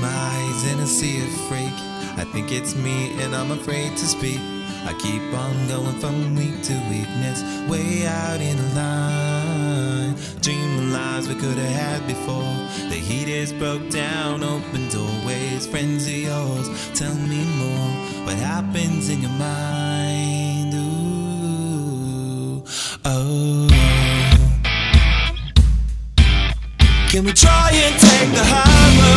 my eyes and I see of freak. I think it's me and I'm afraid to speak. I keep on going from week to weakness, way out in the line. Dreaming lives we could have had before. The heat is broke down, open doorways, friends of yours. Tell me more, what happens in your mind? Ooh, oh. Can we try and take the high road?